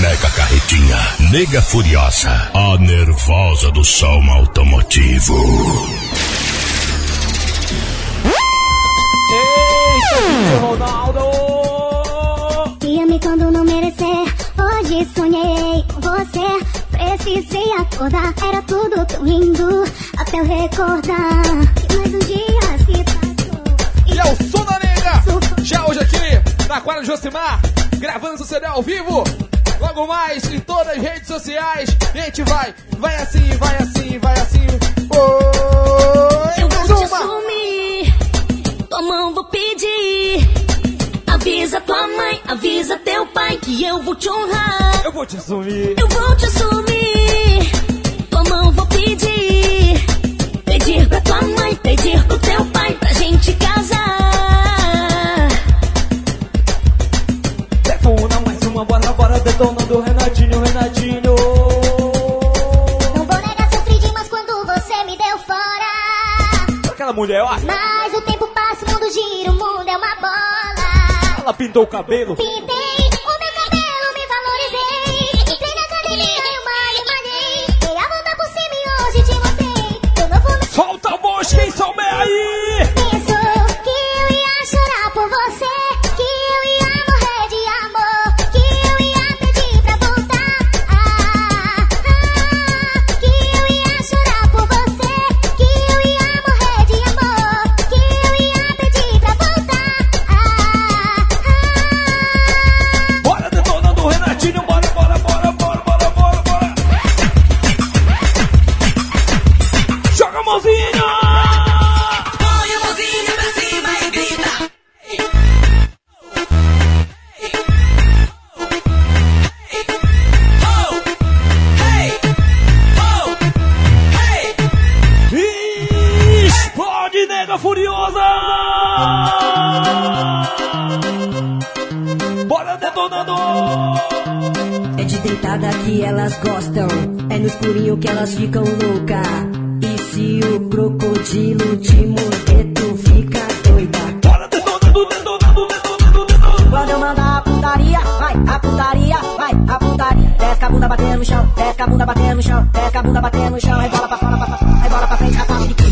Mega Carretinha, Nega Furiosa, a nervosa do som automotivo. Eita, Ronaldo! Ia-me quando não merecer. Hoje sonhei com você. Precisei acordar. Era tudo tão lindo. Até eu recordar. Mais um dia se passou. E é o som da nega! Já hoje aqui, na quadra de Josimar, gravando o CD ao vivo. Logo mais em todas as redes sociais. Gente vai, vai assim, vai assim, vai assim. Oi, Eu vou te sumir, tua mão vou pedir. Avisa tua mãe, avisa teu pai que eu vou te honrar. Eu vou te sumir. Eu vou te sumir, tua mão vou pedir. Pedir pra tua mãe, pedir pro teu pai pra gente casar. Bora, detonando o Renatinho, Renatinho. Não vou negar, sofri demais quando você me deu fora. Aquela mulher, ó, Mas o tempo passa, o mundo gira, o mundo é uma bola. ela pintou o cabelo. Pintei deitada que elas gostam, é no escurinho que elas ficam louca. E se o crocodilo te morder, tu fica doida. Quando eu mandar a putaria, vai, a putaria, vai, a putaria. Desce a bunda batendo no chão, desce a bunda batendo no chão, desce a bunda batendo no chão, rebola pra fora, pra rebola pra frente, rapaz de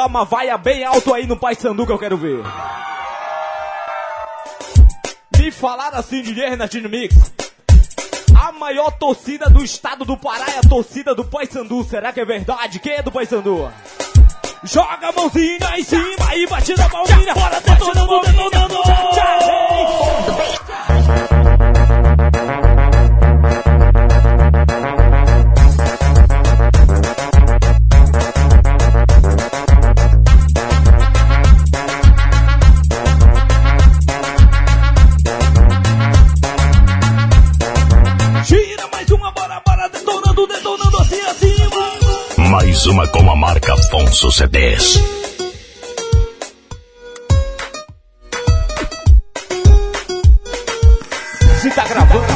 dá uma vaia bem alto aí no Pai Sandu que eu quero ver. Me falaram assim de Renatinho Mix. A maior torcida do estado do Pará é a torcida do Paysandu. Será que é verdade? Quem é do Paysandu? Joga a mãozinha em cima e bate na mãozinha. Bora detonando, detonando. Tchá, tchá, Mais uma com a marca Afonso CDs. Se tá gravando.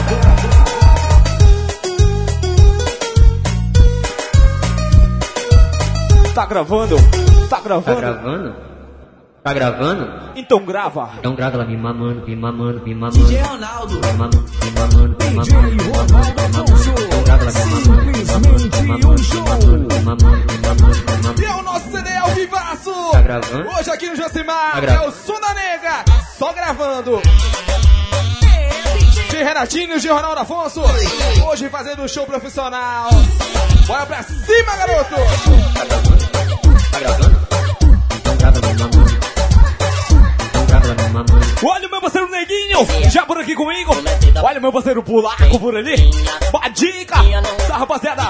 Tá gravando? Tá Tá gravando? Gravando? Tá gravando? Então grava. Então grava lá, me mamando, me mamando, me mamando. DJ Ronaldo. Me mamando, me mamando, me mamando, me mamando. Então grava lá, me mamando, me mamando, me mamando, me mamando, me. E é o nosso CD ao vivaço. Tá gravando? Hoje aqui no Josimar Tá é gravando. o Som da Nega. Só gravando. De Renatinho e de Ronaldo Afonso. Hoje fazendo um show profissional. Bora pra cima, garoto. Tá gravando? Então grava Olha o meu parceiro Neguinho. aqui comigo. Olha meu parceiro Pulaco por ali. Badica. Tá, rapaziada.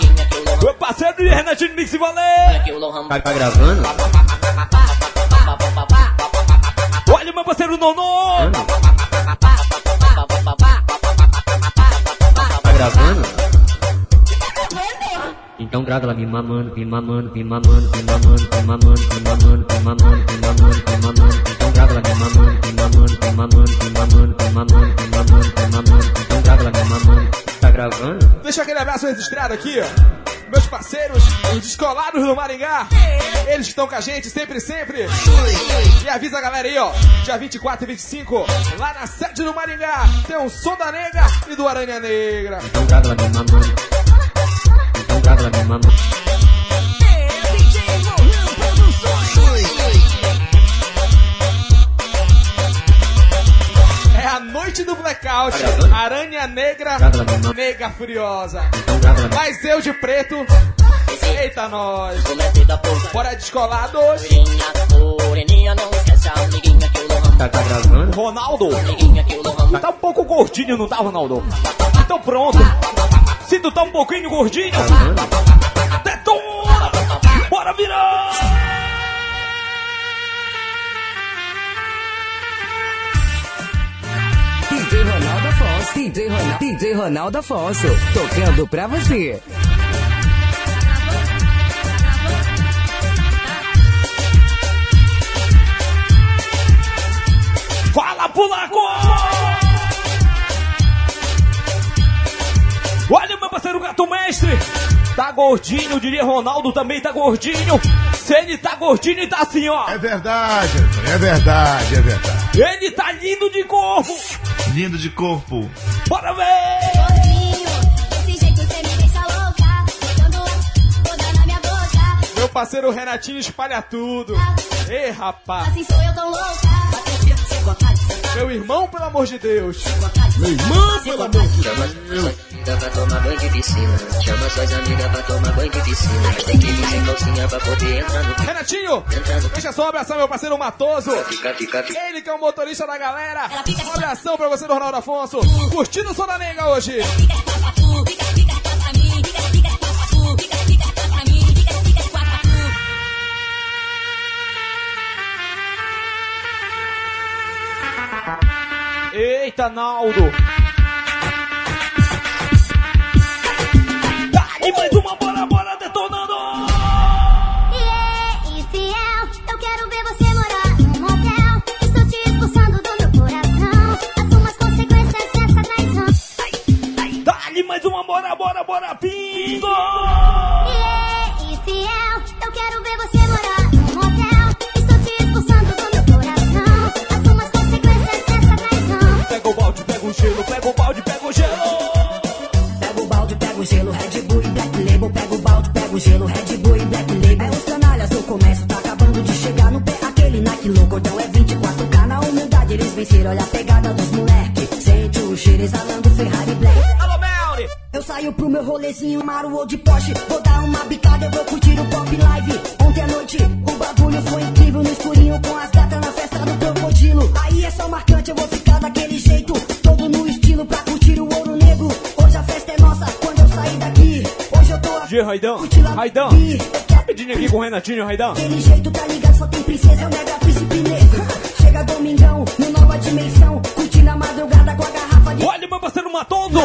Meu parceiro de Renatinho Mix Valeu. Tá, tá gravando? Olha meu parceiro Nono. Tá gravando? Então grava lá me mamando, me mamando, me mamando, me mamando, me mamando, me mamando, me mamando, me mamando, me mamando. Deixa aquele abraço registrado aqui, ó. Meus parceiros, os descolados do Maringá, eles que estão com a gente sempre, sempre. E avisa a galera aí, ó, dia 24 e 25, lá na sede do Maringá, tem um som da nega e do Aranha Negra. Então gávela que é então gávela que é. É a noite do blackout. Aranha Negra, Nega Furiosa. Então Mas eu de preto. Eita, nós. Bora descolados. Tá, tá gravando? Ronaldo. Tá um pouco gordinho, não tá, Ronaldo? Então pronto. Se tu tá um pouquinho gordinho, Gravando? detona! Bora virar! DJ Ronaldo Afonso, DJ, Ronaldo, DJ Ronaldo Afonso, tocando pra você. Fala, pulaco! Olha, meu parceiro gato mestre! Tá gordinho, diria Ronaldo também tá gordinho. Se ele tá gordinho e tá assim, ó. É verdade, é verdade, é verdade. Ele tá lindo de corpo lindo de corpo. Bora ver! Meu parceiro Renatinho espalha tudo. Ei, rapaz! Assim sou eu tão louca. Assim meu irmão, pelo amor de Deus. Meu irmão, pelo amor de Deus. Chama pra tomar banho de piscina. Chama suas amigas pra tomar banho de piscina. Mas tem que vir sem calcinha pra poder entrar no Renatinho, deixa só abração, meu parceiro Matoso. Fica, fica, fica. Ele que é o motorista da galera. Um abração pra você, do Ronaldo Afonso. Curtindo o nega hoje. Eita, Naldo. Dá-lhe mais uma, bora, bora, detonando. Yeah, infiel, eu quero ver você morar num motel. Estou te expulsando do meu coração. Assuma as consequências dessa traição. Dá-lhe mais uma, bora, bora, bora, pingo. Gelo, pega o balde, pega o gelo. Pega o balde, pega o gelo, Red Bull e Black Label. Pega o balde, pega o gelo, Red Bull e Black Label. É os canalhas do comércio, tá acabando de chegar no pé. Aquele Nike louco, então é 24K na humildade. Eles venceram, olha a pegada dos moleque. Sente o cheiro exalando Ferrari Black. Alô, Melly. Eu saio pro meu rolezinho, Maru ou de Porsche. Vou dar uma bicada, eu vou curtir o pop live. Ontem à noite, o bagulho foi incrível no escurinho com as gatas na festa do crocodilo. Aí é só marcante, eu vou ficar Raidão. Raidão. Rapidinho aqui com o Renatinho, Raidão. Daquele jeito, tá ligado? Só tem princesa, é o nega príncipe negro. Chega domingão, no nova dimensão. Curtindo a madrugada com a garrafa de Olha, meu parceiro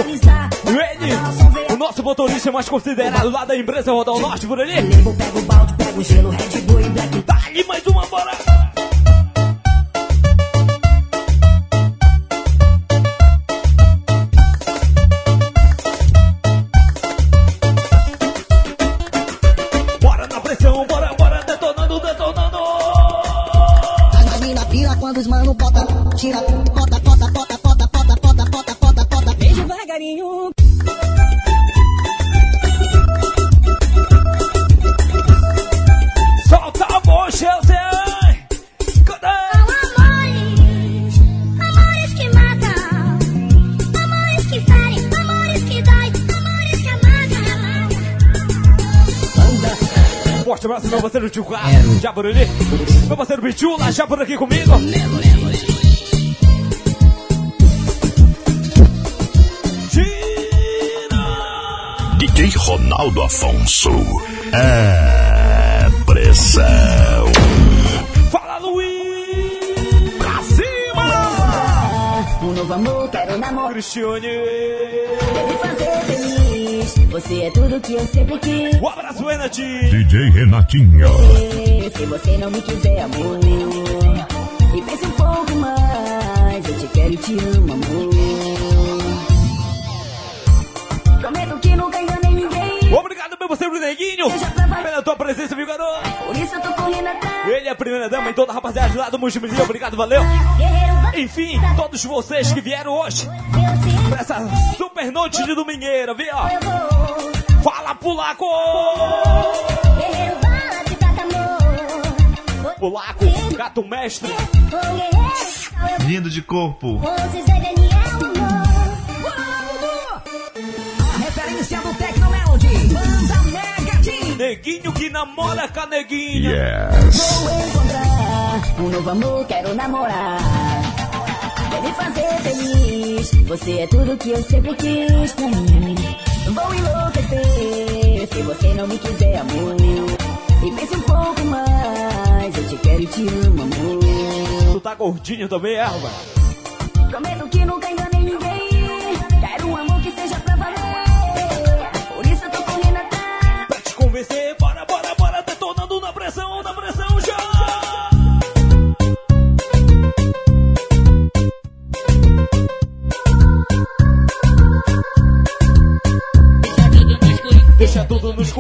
finalizar. Ele, o nosso motorista mais considerado lá da empresa Rodal Norte por ali. Lembro, pega o balde, pega o gelo, Red Bull e Black Dá-lhe mais uma. Bora tira, bota, bota, bota, bota, bota, bota, bota, bota, bota, beijo devagarinho. Solta a voz, Chelsea. Cadê? São amores, amores que matam, amores que ferem, amores que dói, amores que amagam. Forte abraço, meu parceiro Tio Carlos, já por ali. Meu parceiro Bichula, já por aqui comigo. Ronaldo Afonso. É pressão. Fala, Luiz! Pra cima! Um novo amor, quero namorar. Cristiane! Me fazer feliz. Você é tudo que eu sempre quis. Um abraço, Renatinho! DJ Renatinho. Se você não me quiser, amor. E pense um pouco mais. Eu te quero e te amo, amor. Obrigado, meu parceiro Neguinho! Pela tua presença, viu, garoto? Por isso eu tô correndo atrás. Ele é a primeira dama e toda a rapaziada lá do Mujimizinho. Obrigado, valeu! Enfim, todos vocês que vieram hoje pra essa super noite de domingueira, viu? Fala, Pulaco! Amor. Pulaco, gato mestre. Lindo de corpo. A referência do Tecnomelody. Neguinho que namora com a neguinha. Yes. Vou encontrar um novo amor, quero namorar. Quer me fazer feliz, você é tudo que eu sempre quis pra mim. Vou enlouquecer se você não me quiser, amor. E pense um pouco mais, eu te quero e te amo, amor. Tu tá gordinho também, é, rapaz? Prometo que nunca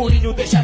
escurinho, deixa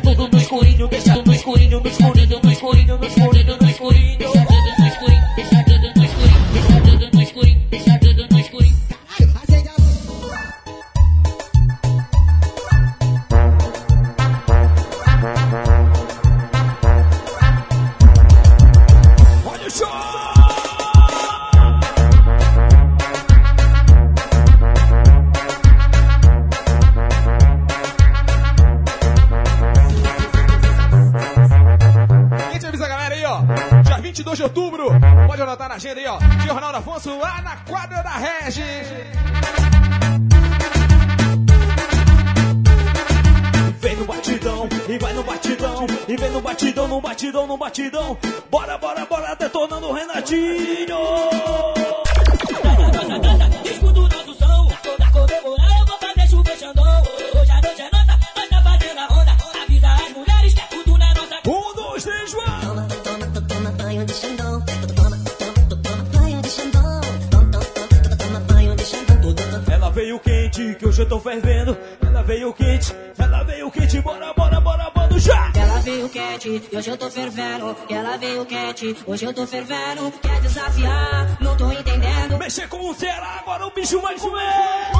veio quente, e hoje eu tô fervendo. Ela veio quente, hoje eu tô fervendo. Quer desafiar, não tô entendendo. Mexer com o Ceará, agora o bicho vai comer.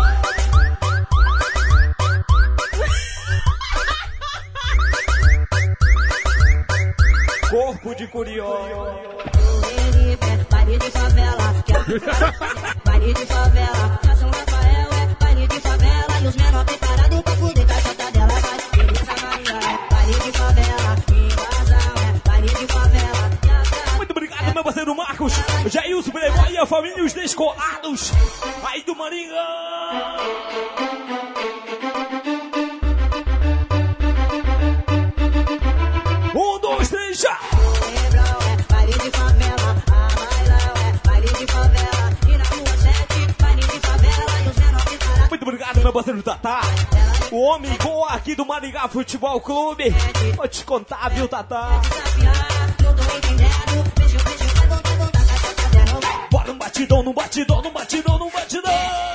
Corpo de curioso. Baile de favela, que a- baile de favela, São Rafael é baile de favela e os menor preparados pra fuder Muito obrigado, meu parceiro Marcos, Jailson Playboy e a família os descolados. Aí do Maringá. Dois, três, já. Cerebrão baile de favela, a bailão baile de favela, na rua 7, baile de favela os menor preparados Muito obrigado, meu parceiro Tatá. O homem igual aqui do Maringá Futebol Clube. Vou te contar, viu, Tatá? Bora no batidão, no batidão, no batidão, no batidão.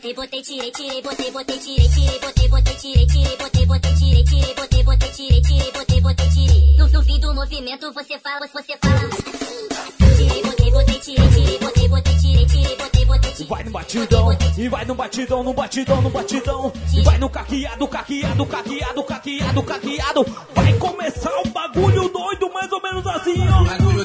Botei, botei, tirei, tirei, botei, botei, tirei, tirei, botei, botei, tirei, tirei, botei, botei, tirei, tirei, botei, botei, tirei, tirei, botei, botei, tirei. No, no fim do movimento você fala, você fala. Tirei, botei, botei, tirei, tirei, botei, botei, tirei, tirei, botei, botei, tirei. Vai no batidão, e vai no batidão, no batidão, no batidão. E vai no caqueado, caqueado, caqueado, caqueado, caqueado. Vai começar um bagulho doido, mais ou menos assim, ó.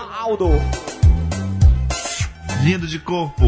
Ronaldo. Lindo de corpo.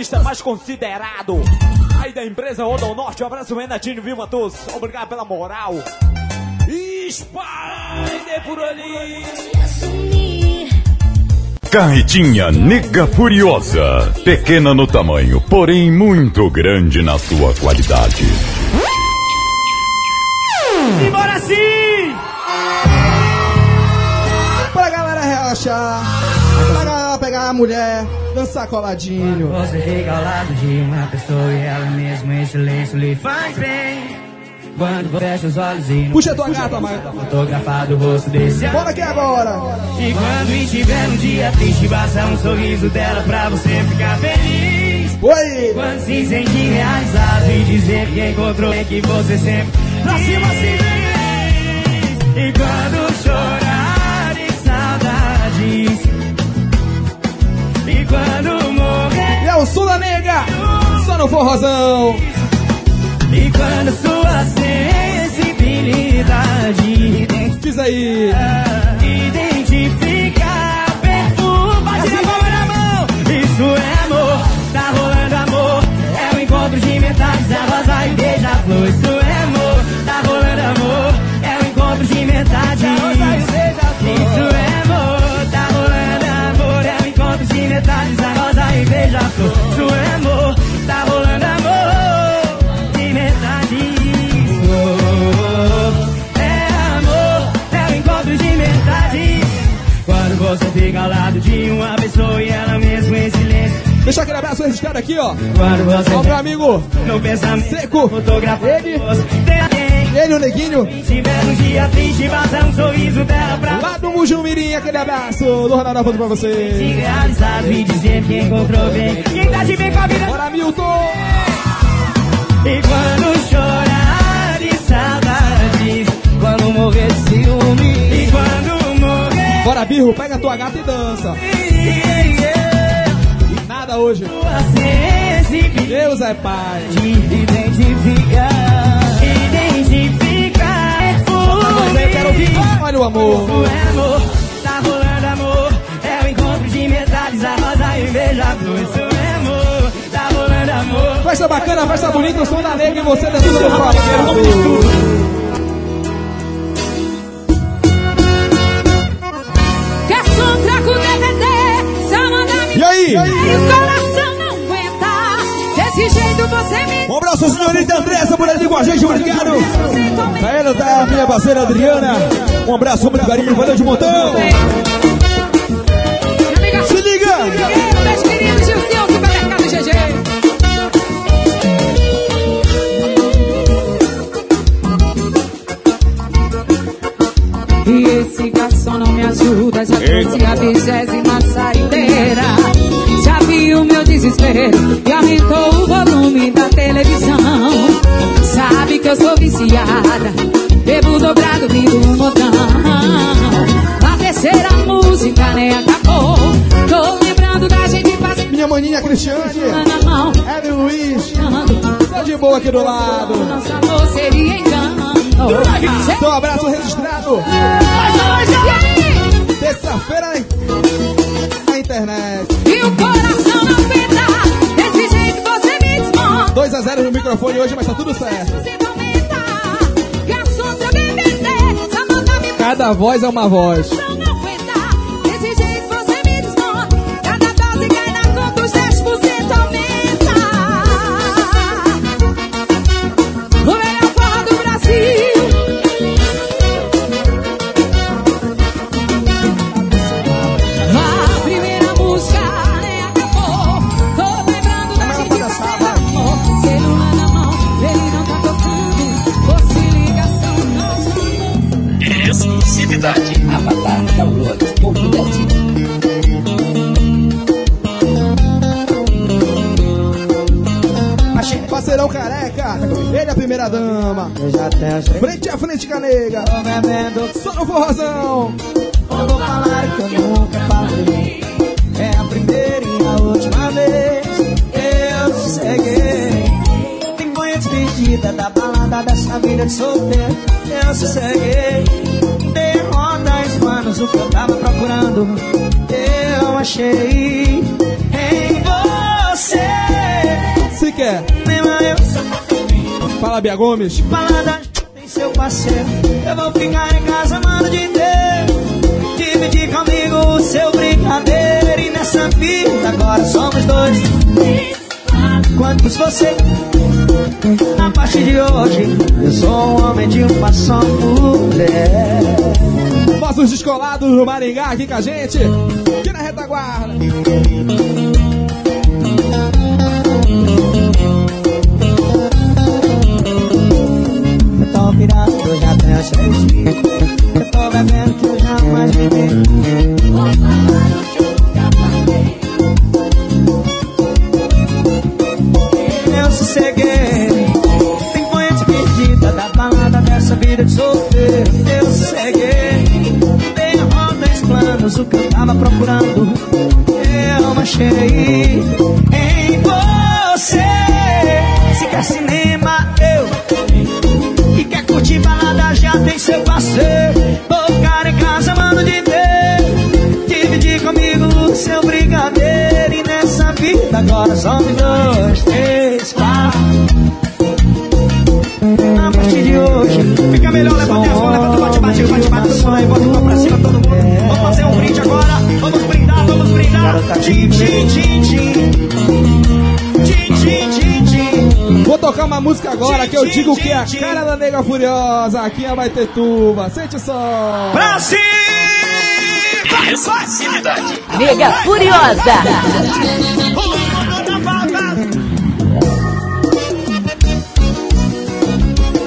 artista mais considerado aí da empresa Roda Norte. Um abraço, Renatinho, Vilma Matos? Obrigado pela moral. Spider por ali. Carretinha Nega Furiosa. Pequena no tamanho, porém muito grande na sua qualidade. Simbora sim! Pra galera relaxar a mulher, dançar coladinho. Quando você fica ao lado de uma pessoa e ela mesmo em silêncio lhe faz bem. Quando fecha os olhos e Puxa tua gata, mãe. Fotografado o rosto desse Bora que agora. E quando estiver um dia triste, passar um sorriso dela pra você ficar feliz. Oi. Quando se sentir realizado e dizer que encontrou é que você sempre pra cima se vem. E quando chora o som da nega, só no forrozão. E quando sua sensibilidade identifica, aí, identifica, perturba, assim. chega é mão. Isso é amor, tá rolando amor. É o encontro de metades, é a rosa e beija-flor. Isso é amor, tá rolando amor. É o encontro de metades, é a rosa e beija-flor detalhes da rosa e beija-flor. Isso é amor, tá rolando amor de metades. É amor, é o encontro de metades. Quando você fica ao lado de uma pessoa e ela mesmo em silêncio. Deixa aquele abraço a aqui, ó. Ó, meu amigo. Seco. Ele. Ele, o Neguinho. tiver um dia triste, vaza um sorriso dela pra Lá do Mujo Mirim, aquele abraço do Ronaldo Afonso pra se você. realizar e dizer que encontrou bem. Quem tá de bem com a vida Bora, Milton! E quando chorar de saudades, quando morrer de ciúme, e quando morrer, Bora, Birro, pega tua gata e dança. E nada hoje. Deus é pai. identificar, identificar Olha o amor. Isso é amor, tá rolando amor. É o encontro de metades, a rosa e beija-flor. Isso é amor, tá rolando amor. Festa bacana, festa bonita, o som da nega e você dentro do palco. Quer só trago DVD, só mandar me E aí? E o coração não aguenta. Desse jeito você me abraço, senhorita Andressa, por ali com a gente, obrigado. Pra ela, tá, minha parceira Adriana. Um abraço, muito carinho, valeu de montão. Se liga! Meus queridos supermercado GG. E esse garçom não me ajuda, já trouxe a vigésima saideira. Já viu meu desespero viciada, bebo dobrado, vindo um botão. A terceira música nem acabou. Tô lembrando da gente passando Minha maninha Cristiane, na. Hélio Luiz, tá de boa aqui do lado. Nosso amor seria engano. Então, um abraço registrado. Aí? Terça-feira na internet. E o coração não aguenta. Desse jeito você me desmonta. 2 a 0 no microfone hoje, mas tá tudo certo. Cada voz é uma voz. Dama. Eu já tenho Frente a frente, canega. Só no forrozão. eu vou falar que eu nunca falei. É a primeira e a última vez eu sosseguei. Tem banho despedida da balada dessa vida de solteiro. Eu sosseguei. Derrota em manos o que eu tava procurando. Eu achei em você. Se quer. Mesma eu Fala, Bia Gomes. balada tem seu parceiro. Eu vou ficar em casa, mano, de Deus. Dividir comigo o seu brincadeira. E nessa vida agora somos dois. Quantos você? A partir de hoje, eu sou um homem de uma só mulher. Nossos descolados do Maringá aqui com a gente. Aqui na retaguarda. Já tenho seis Eu tô bebendo que eu jamais bebi. Sosseguei. Tem foi despedida da balada dessa vida de solteiro. Eu sosseguei. Roda em planos, o que eu tava procurando. Eu achei em você. Se quer cinema, seu parceiro. Vou ficar em casa, mano de Deus. Dividir comigo o seu brigadeiro. E nessa vida agora somos dois, três, quatro. A partir de hoje, fica melhor, levanta as mãos, levanta o bate-bate, o bate-bate, todo mundo aí, bota o pão pra cima, todo mundo. Vamos fazer um brinde agora, vamos brindar, vamos brindar. Tchim, tchim, tchim, tchim. Tocar uma música agora que eu digo que é a cara da nega furiosa aqui em Abaitetuba. Sente só. Brasil! Exclusividade. Nega Furiosa.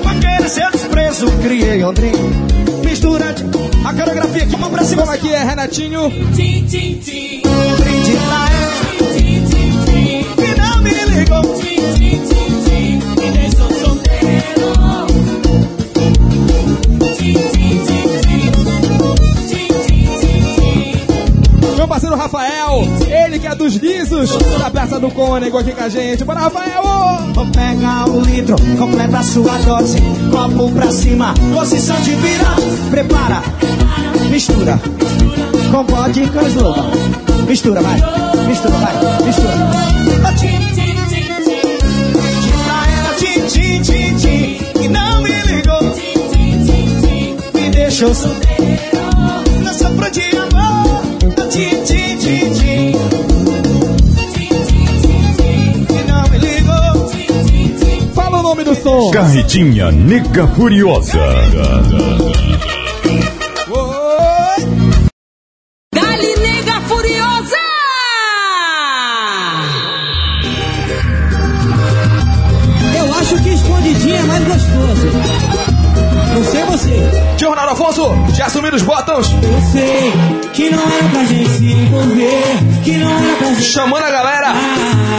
Com aquele seu desprezo, criei ontem. Mistura de- a coreografia aqui, mão pra cima. Como aqui é, Renatinho? Tim, tim, tim. Brinde pra ela. Tim, tim, tim. Que não me ligou. Praça do Cônego aqui com a gente. Bora, Rafael! Vou pegar o litro, completa a sua dose. Copo pra cima, posição de vira. Prepara, mistura. Com vodka e slogan. Mistura, vai. Mistura, vai. Mistura. Diz pra ela, tim, tim, tim. E não me ligou. Me deixou solteiro. Não de amor. Ó, Tim, Fala o nome do som. Carretinha Nega Furiosa. Dali Nega Furiosa! Eu acho que escondidinho é mais gostoso. Não sei você. Tio Ronaldo Afonso, já assumiram os botões. Eu sei que não era pra gente se envolver. Que não era pra gente. Chamando a galera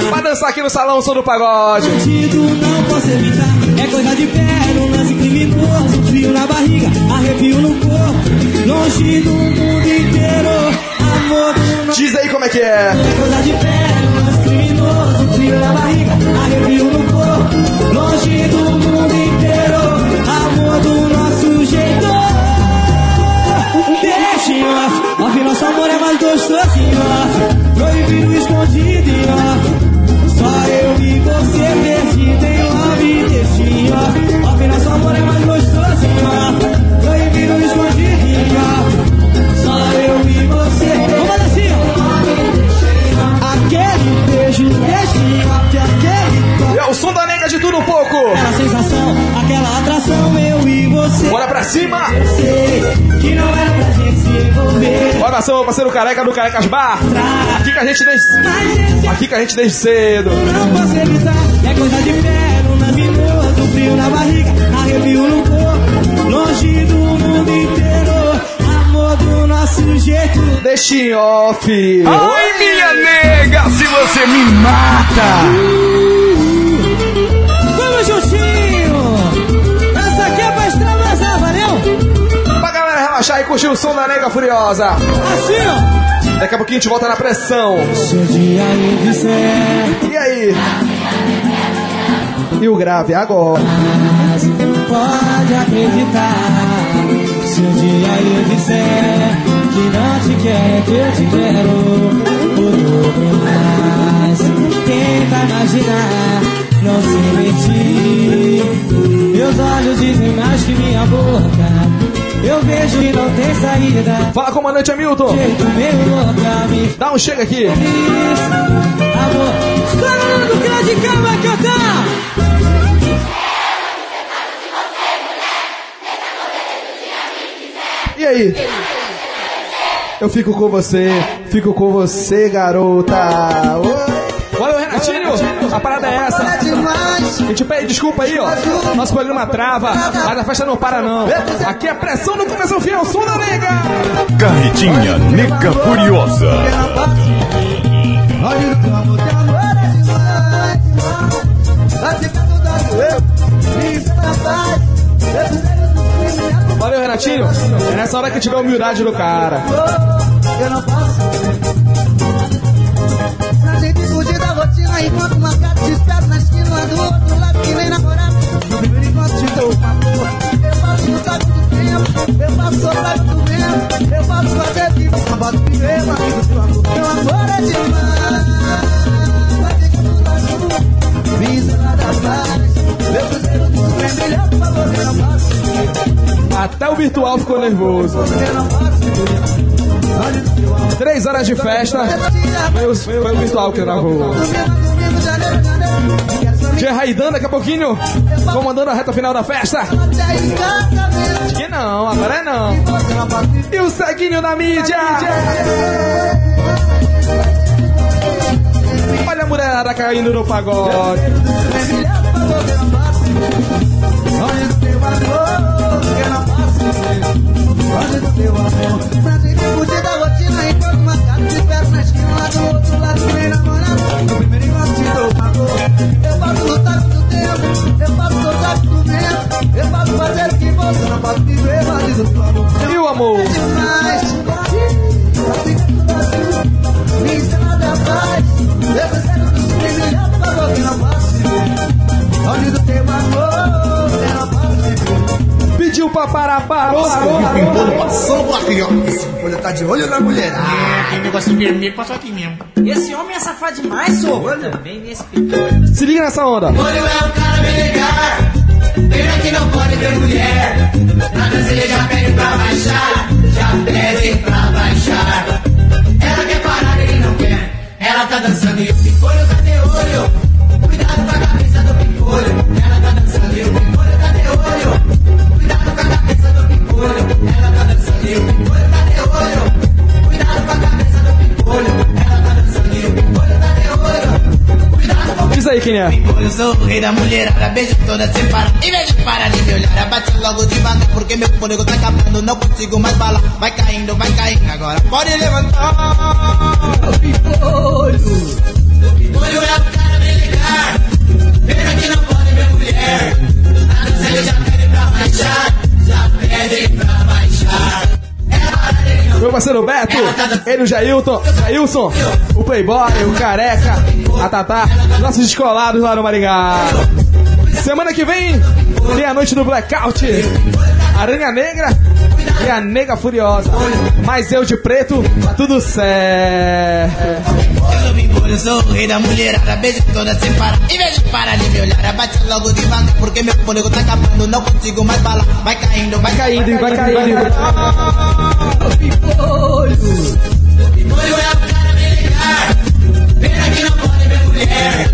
pra dançar aqui no Salão Som do Pagode. Bandido não posso evitar. É coisa de pé, um lance criminoso. Frio na barriga, arrepio no corpo. Longe do mundo inteiro. Amor do nosso. Diz aí como é que é. É coisa de pé, lance criminoso. Frio na barriga, arrepio no corpo. Longe do mundo inteiro. Amor do nosso jeito. Off, off, nosso amor é mais gostoso cima. Eu sei que não era pra gente se envolver. Parceiro careca do Carecas Bar. Aqui que a gente esse Aqui que a gente desde cedo. não posso evitar. É coisa de pé, um luminoso, frio na barriga, arrepio no corpo. Longe do mundo inteiro, amor do nosso jeito. Deixa em off. Ai, minha nega, se você me mata. Curtir o som da nega furiosa. Assim, ó. Daqui a pouquinho a gente volta na pressão. Se um dia eu disser, E aí? E o grave agora. mas pode acreditar. Se um dia eu disser que não te quero, é que eu te quero. O dobro mais. Tenta imaginar, não se mentir. Meus olhos dizem mais que minha boca. Eu vejo e não tem saída. Fala, comandante Hamilton. Jeito meio louca, me Dá um chega aqui. feliz. Amor, do vai cantar. E aí? Eu fico com você, fico com você, garota. Oi. Valeu, Renatinho. A parada é essa. A gente pede desculpa aí, ó. Nosso programa trava, mas a festa não para, não. Aqui é pressão no começo fiel, som da nega. Carretinha Nega Furiosa. Valeu, Renatinho. É nessa hora que tiver a humildade do cara. Eu não posso. Pra gente fugir enquanto uma cara te espera na esquina do outro lado que nem namorado. No primeiro encontro te dou boa. Eu faço o saco do tempo. Eu faço soprar do vento. Eu faço tipo uma bota de viver, amigo do amor. Meu amor é demais. Vai ter que mudar tudo. Isolar das lajes. Meu cruzeiro do sul vem brilhar, por favor, eu não posso. Até o virtual ficou nervoso. Eu não posso. Três horas de festa. Foi o, foi o virtual que gravou. DJ Raidan daqui a pouquinho, comandando a reta final da festa. Que não, agora é não. E o ceguinho da mídia. Olha a mulherada caindo no pagode. Olha do teu amor, que não posso Olha do teu amor Pra gente fugir da na Lá do outro lado primeiro Eu posso lutar com o tempo Eu posso soltar com o vento Eu o do E o amor? Pediu pra parar, parou, parou, Pimpolho passando aqui, ó. Esse pimpolho tá de olho na mulher. Tem negócio vermelho, passou aqui mesmo. Esse homem é safado demais, sô. Também nesse pimpolho. Se liga nessa onda. Olho é um cara bem legal Pena que não pode ter mulher Na dança ele já pede pra baixar Já pede pra baixar Ela quer parar, ele não quer Ela tá dançando e o pimpolho tá de olho Cuidado com a cabeça do pimpolho Ela aí quem é. eu sou o rei da mulherada, beijo toda sem parar. Em vez de parar de me olhar, abate logo devagar, porque meu fôlego tá acabando, não consigo mais falar. Vai caindo, vai caindo, agora pode levantar. O pimpolho. O pimpolho é o cara legal. Pena que não pode ver mulher. Na dança ele já pede pra baixar, já pede pra baixar. Meu parceiro Beto, ele o Jailton, Jailson, o Playboy, o Careca, a Tatá, nossos descolados lá no Maringá. Semana que vem tem a noite do Blackout, Aranha Negra e a Nega Furiosa. Mas eu de preto, tá tudo certo. Pimpolho, eu sou o rei da mulherada, beijo toda sem parar. Em vez de parar de me olhar, abate logo devagar, porque meu fôlego tá acabando, não consigo mais falar. Vai caindo, vai caindo, e vai caindo. O pimpolho. O pimpolho é o cara bem legal. Pena que não pode ver mulher.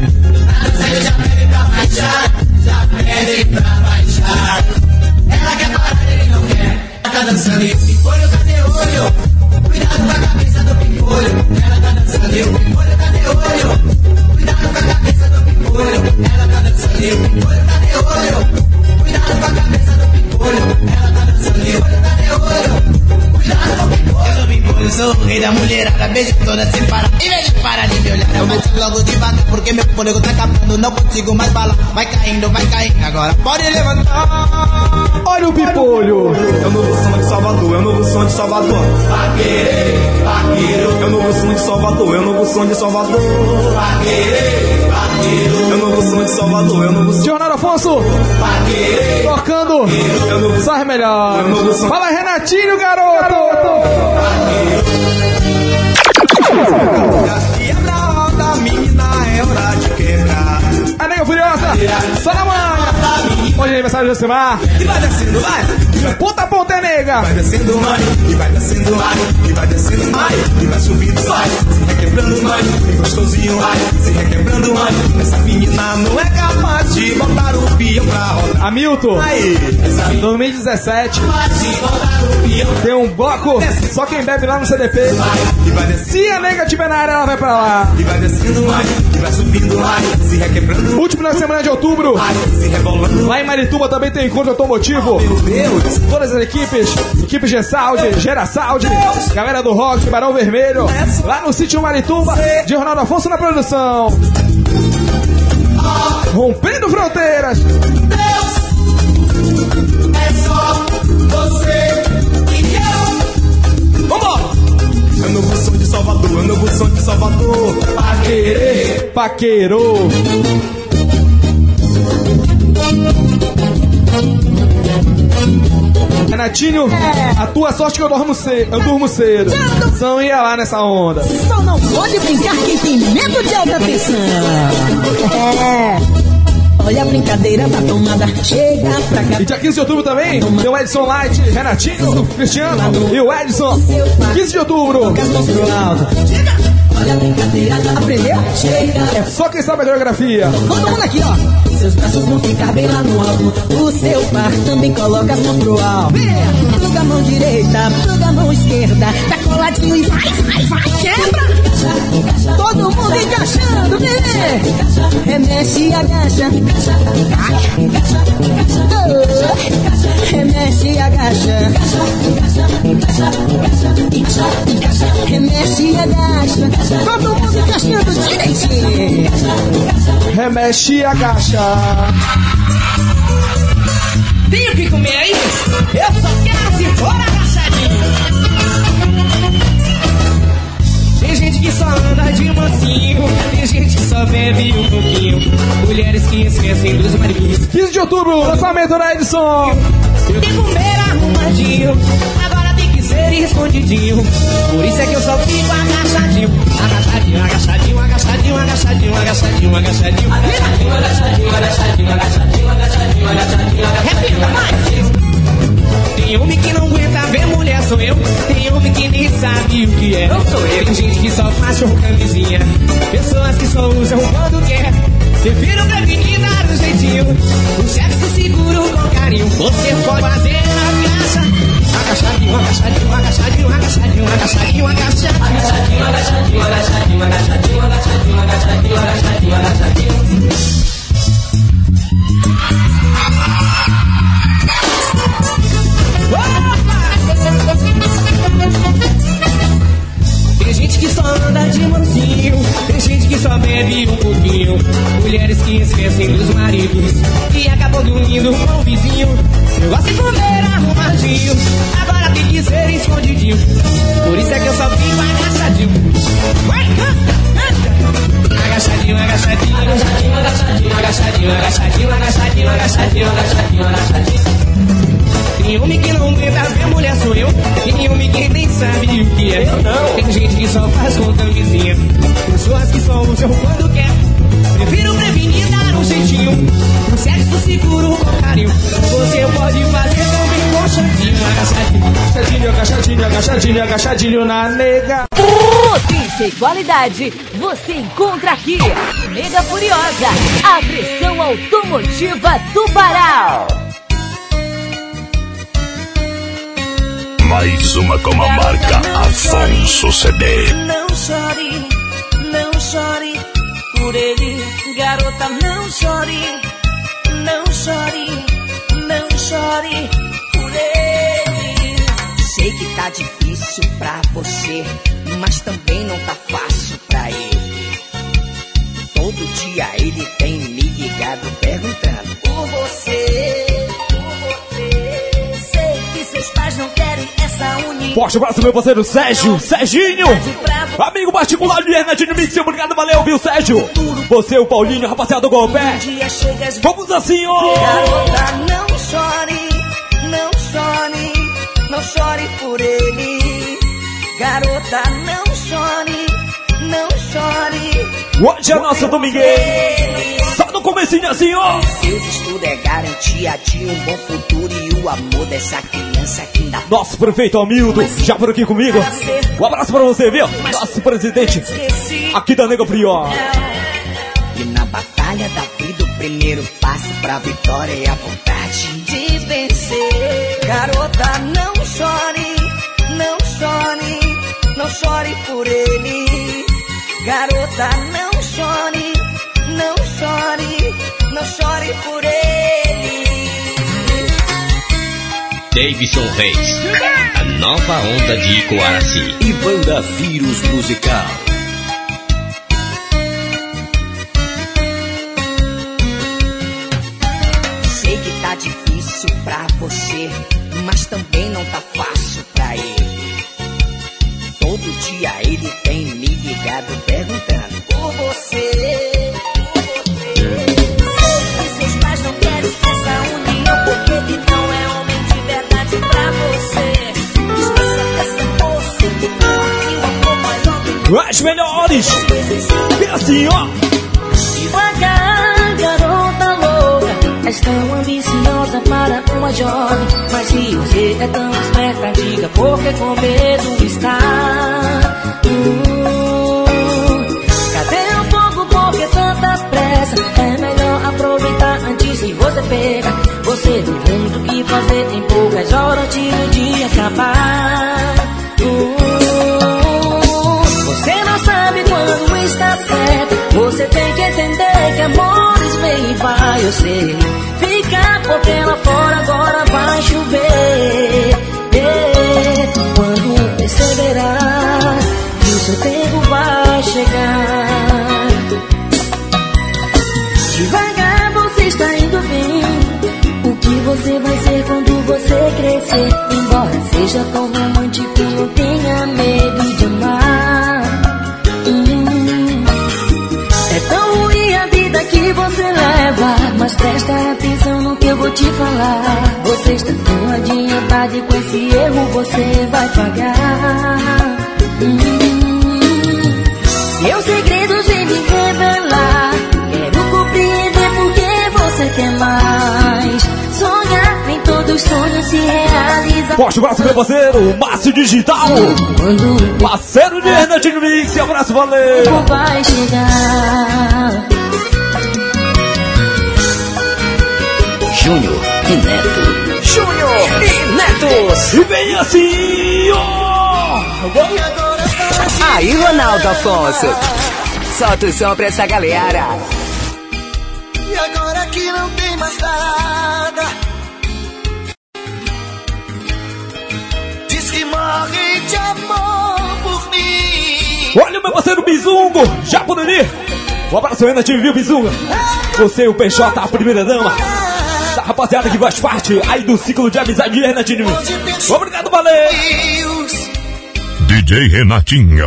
Na dança ele já pede pra baixar, já pede pra baixar. Ela quer parar, ele não quer. Ela tá dançando e o pimpolho tá de olho. Cuidado com a cabeça do pimpolho. Ela tá dançando e o pimpolho Ela tá dançando e o pimpolho tá de olho. Cuidado com a cabeça do pimpolho. Ela tá dançando e o pimpolho tá de olho. Cuidado. Eu sou o rei da mulherada, beijo toda sem parar. Em vez de parar de me olhar, eu bate logo devagar, porque meu fôlego tá acabando, não consigo mais falar. Vai caindo, vai caindo, agora pode levantar. Olha o pimpolho. É o novo som de Salvador, é o novo som de Salvador. Vaqueiro, vaqueiro, É o novo som de Salvador, é o novo som de Salvador. vaqueiro, vaqueiro, É o novo som de Salvador, é o novo som. Jornal Afonso, vaqueiro. tocando Sai Melhor. Fala Renatinho, garoto. Só na manhã. Hoje é aniversário do Josimar. E vai descendo, vai. Puta ponta é nega. Vai descendo, mãe, e vai descendo, vai, e vai descendo, vai, e vai subindo, vai, se requebrando, mãe, e gostosinho, vai, se requebrando, mãe. Essa menina não é capaz de botar o peão pra rodar. Hamilton, Aí, essa menina 2017, Pode botar o peão. tem um bloco, só quem bebe lá no CDP. E vai descendo, Se a nega tiver na área, ela vai pra lá. e vai descendo, vai, e vai subindo, vai, se requebrando, Último na semana de outubro, se rebolando. lá em Marituba também tem encontro automotivo. Meu Deus, Todas as equipes, equipes de Saúde, Gera Saúde, galera do Rock, Barão Vermelho, lá no sítio Marituba, de Ronaldo Afonso na produção. Rompendo fronteiras. Paquerô. Renatinho, a tua sorte que eu dormo cedo. Eu durmo cedo. São ia lá nessa onda. Só não pode brincar quem tem medo de alta tensão. É. Olha a brincadeira tá tomada. Chega pra cá. E dia 15 de outubro também tem o Edson Light, Renatinho, Cristiano e o Edson. 15 de outubro. Chega. Aprendeu. É só quem sabe a coreografia. Todo mundo aqui, ó. Seus braços vão ficar bem lá no alto. O seu par também coloca as mãos pro alto. Pluga a mão direita, pluga a mão esquerda. Tá coladinho e vai, vai, vai, quebra. Todo mundo encaixando, vem. Remexe e agacha. Oh. Remexe e agacha. Remexe e agacha. Todo mundo encaixando direitinho. Remexe e agacha. Tenho que comer aí? Eu só quero se for agachadinho. Tem gente que só anda de mansinho, tem gente que só bebe um pouquinho. Mulheres que esquecem dos maridos. 15 de outubro, lançamento da Edson. Tem que comer arrumadinho, agora tem que ser escondidinho. Por isso é que eu só fico agachadinho. Agachadinho, agachadinho, agachadinho, agachadinho, agachadinho, agachadinho. Agachadinho, agachadinho, agachadinho, agachadinho, agachadinho, agachadinho. Repita mais. Tem homem que não aguenta ver mulher, sou eu. Tem homem que nem sabe o que é. Não sou eu. Tem gente que só faz show camisinha. Pessoas que só usam quando quer. Prefiro prevenir dar um jeitinho. Um sexo seguro com carinho. Você pode fazer na agachadinho, agachadinho, agachadinho, agachadinho, agachadinho. Agachadinho, agachadinho, agachadinho, agachadinho, agachadinho, agachadinho, agachadinho, agachadinho na nega. Potência e qualidade você encontra aqui. Mega Furiosa, a pressão automotiva do Pará. Mais uma com a marca Afonso CD. Não chore, não chore por ele, garota, não chore, não chore, não chore por ele. Sei que tá difícil pra você, mas também não tá fácil pra ele. Todo dia ele tem me ligado perguntando por você. Por você. Sei que seus pais não querem essa união. Forte abraço, meu parceiro Sérgio, Serginho, amigo particular de Hernandinho Mix, obrigado, valeu, viu, Sérgio? Você, o Paulinho, rapaziada do Golpé. Vamos assim, ó. Garota, não chore, não chore, não chore por ele. Garota, não chore, não chore. Hoje é nosso domingueiro. Só no comecinho assim, ó. Seus estudos é garantia de um bom futuro e o amor dessa criança que ainda Nosso prefeito Hamildo, já por aqui comigo. Um abraço pra você, viu? Nosso presidente aqui da Nega Prior. E na batalha da vida, o primeiro passo pra vitória é a vontade de vencer. Garota, não chore por ele. Garota, não chore, não chore, não chore por ele. Davidson Reis, a nova onda de Coaraci. E banda Vírus Musical. as melhores. E assim, ó. Devagar, garota louca, és tão ambiciosa para uma jovem. Mas se você é tão esperta, diga por que com medo está. Hum, cadê o fogo, por que tanta pressa? É melhor aproveitar antes que você pega. Você tem muito o que fazer, em poucas horas tira o dia acabar. Hum, está certo, você tem que entender que amores vem e vai, eu sei. Fica porque lá fora agora vai chover. É, quando perceberá que o seu tempo vai chegar. Devagar você está indo bem. O que você vai ser quando você crescer? Embora seja tão romântico, não tenha medo de que você leva. Mas presta atenção no que eu vou te falar. Você está tão adiantado e com esse erro você vai pagar. Hum. Seus segredos vêm me revelar. Quero compreender por que você quer mais. Sonhar, nem todos sonhos se realizam. Forte abraço, meu parceiro, Márcio Digital. Parceiro de Renatinho Mix, abraço, valeu. Vai chegar. Júnior e Neto. Júnior e Netos. E vem assim, ó. Aí, Ronaldo Afonso. Solta o som pra essa galera. E agora que não tem mais nada Diz que morre de amor por mim Olha o meu parceiro Bizungo, já poderia. Um abraço, Renatinho, viu, Bizungo? Você e o PJ, a primeira dama. Essa rapaziada que faz parte aí do ciclo de amizade de Renatinho. Obrigado, valeu. DJ Renatinho.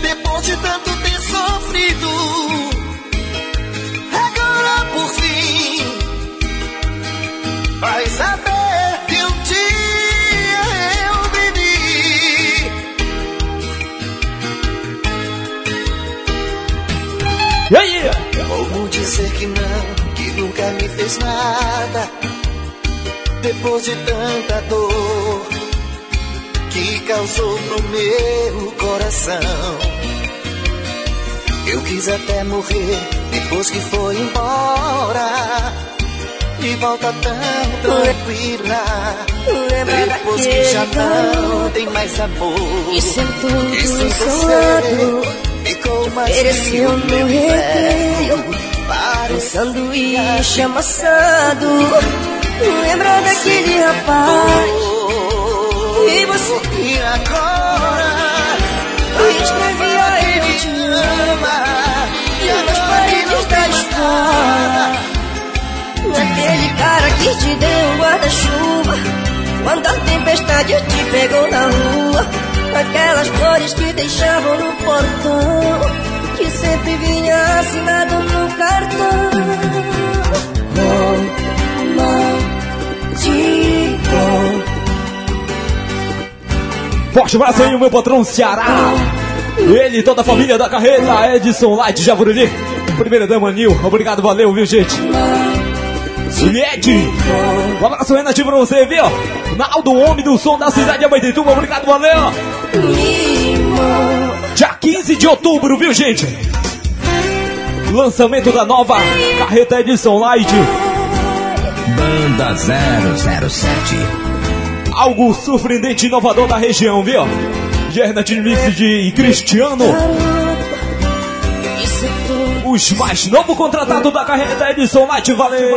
Depois de tanto ter sofrido Agora por fim Vai saber que um dia eu vivi E aí? Nunca me fez nada Depois de tanta dor Que causou no meu coração. Eu quis até morrer depois que foi embora E volta tão tranquila Lembra Depois que já não tem mais amor. E sentou E sem você ficou mais frio meu recreio Um sanduíche amassado Lembra daquele rapaz E você E agora? Escrevia eu te ama E nas paredes da escola Naquele cara que te deu um guarda-chuva Quando a tempestade te pegou na rua. Aquelas flores que deixavam no portão Que sempre vinha assinado no cartão Romântico Forte abraço aí, o meu patrão Ceará. Ele e toda a família da carreta, Edson Light Jaburili. Primeira dama, Nil. Obrigado, valeu, viu, gente? E Ed, um abraço renativo pra você, viu? Naldo, homem do som da cidade de Abaitetuba, obrigado, valeu! Dia 15 de outubro, viu, gente? Lançamento da nova carreta Edson Light. Banda 007. Algo surpreendente e inovador da região, viu? Gernat Mix de Cristiano. Os mais novo contratado da carreira Edson Light, valeu!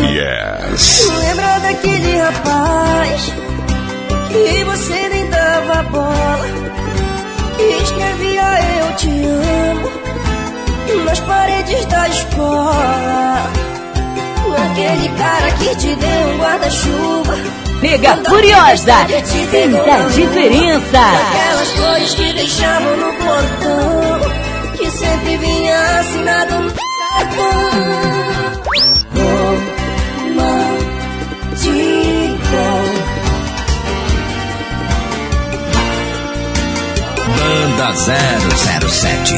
Yes. Lembra daquele rapaz Que você nem dava bola. Que escrevia eu te amo. Nas paredes da escola. Aquele cara que te deu um guarda-chuva. Pega Furiosa, sinta a diferença. Aquelas flores que deixavam no portão Que sempre vinha assinado no cartão Banda 007.